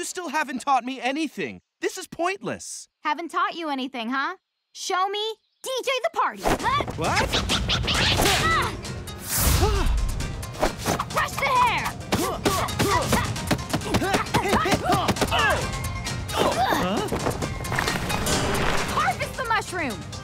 You still haven't taught me anything. This is pointless. Haven't taught you anything, huh? Show me. DJ the party. Huh? What? Ah! Brush the hair. Harvest the mushroom.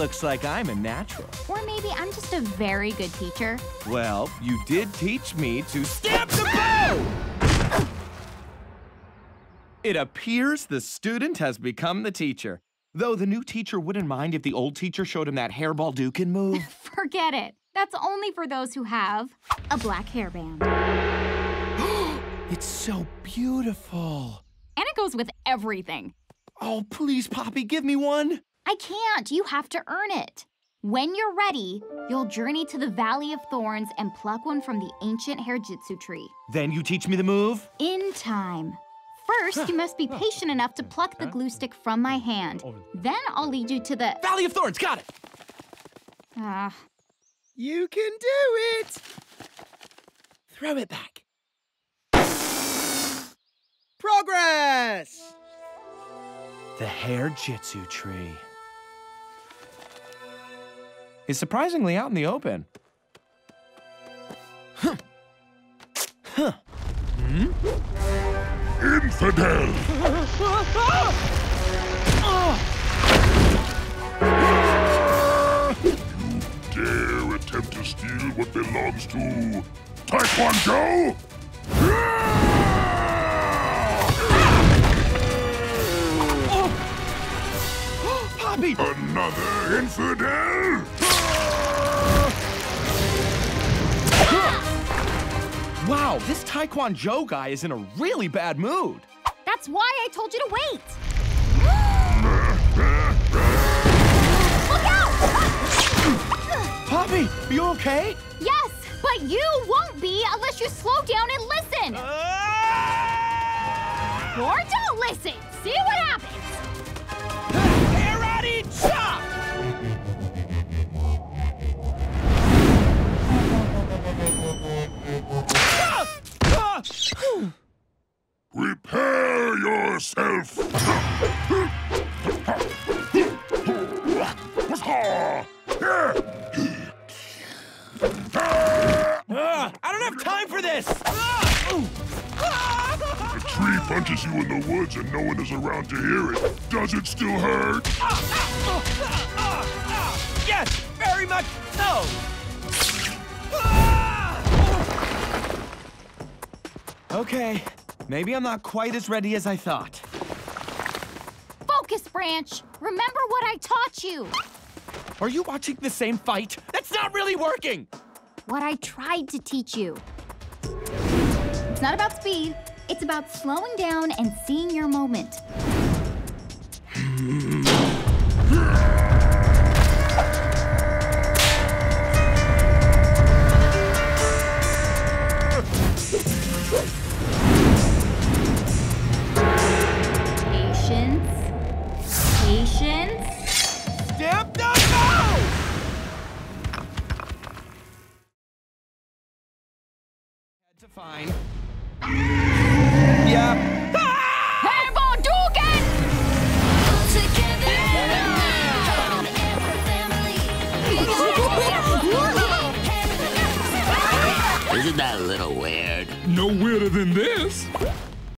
Looks like I'm a natural. Or maybe I'm just a very good teacher. Well, you did teach me to stamp the bow! It appears the student has become the teacher. Though the new teacher wouldn't mind if the old teacher showed him that hairball Dukin move. Forget it. That's only for those who have a black hairband. it's so beautiful. And it goes with everything. Oh, please, Poppy, give me one. I can't. You have to earn it. When you're ready, you'll journey to the Valley of Thorns and pluck one from the ancient Hairjitsu tree. Then you teach me the move? In time. First, you must be patient enough to pluck the glue stick from my hand. Then I'll lead you to the. Valley of Thorns, got it! Ah, You can do it! Throw it back. Progress! The Hair Jitsu tree is surprisingly out in the open. Huh. Huh. Infidel! You dare attempt to steal what belongs to Taekwondo? Oh! Poppy! Another infidel? Wow, this Taekwondo guy is in a really bad mood. that's why I told you to wait. Look out! Poppy, are you okay? yes, but you won't be unless you slow down and listen. Ah! Or don't listen. See what happens. Yourself! I don't have time for this! A tree punches you in the woods and no one is around to hear it. Does it still hurt? Yes, very much so! Okay, maybe I'm not quite as ready as I thought. Focus, Branch. Remember what I taught you. Are you watching the same fight? That's not really working! What I tried to teach you. It's not about speed. It's about slowing down and seeing your moment. Had to find. Yeah. Hairball Dugan! Isn't that a little weird? No weirder than this.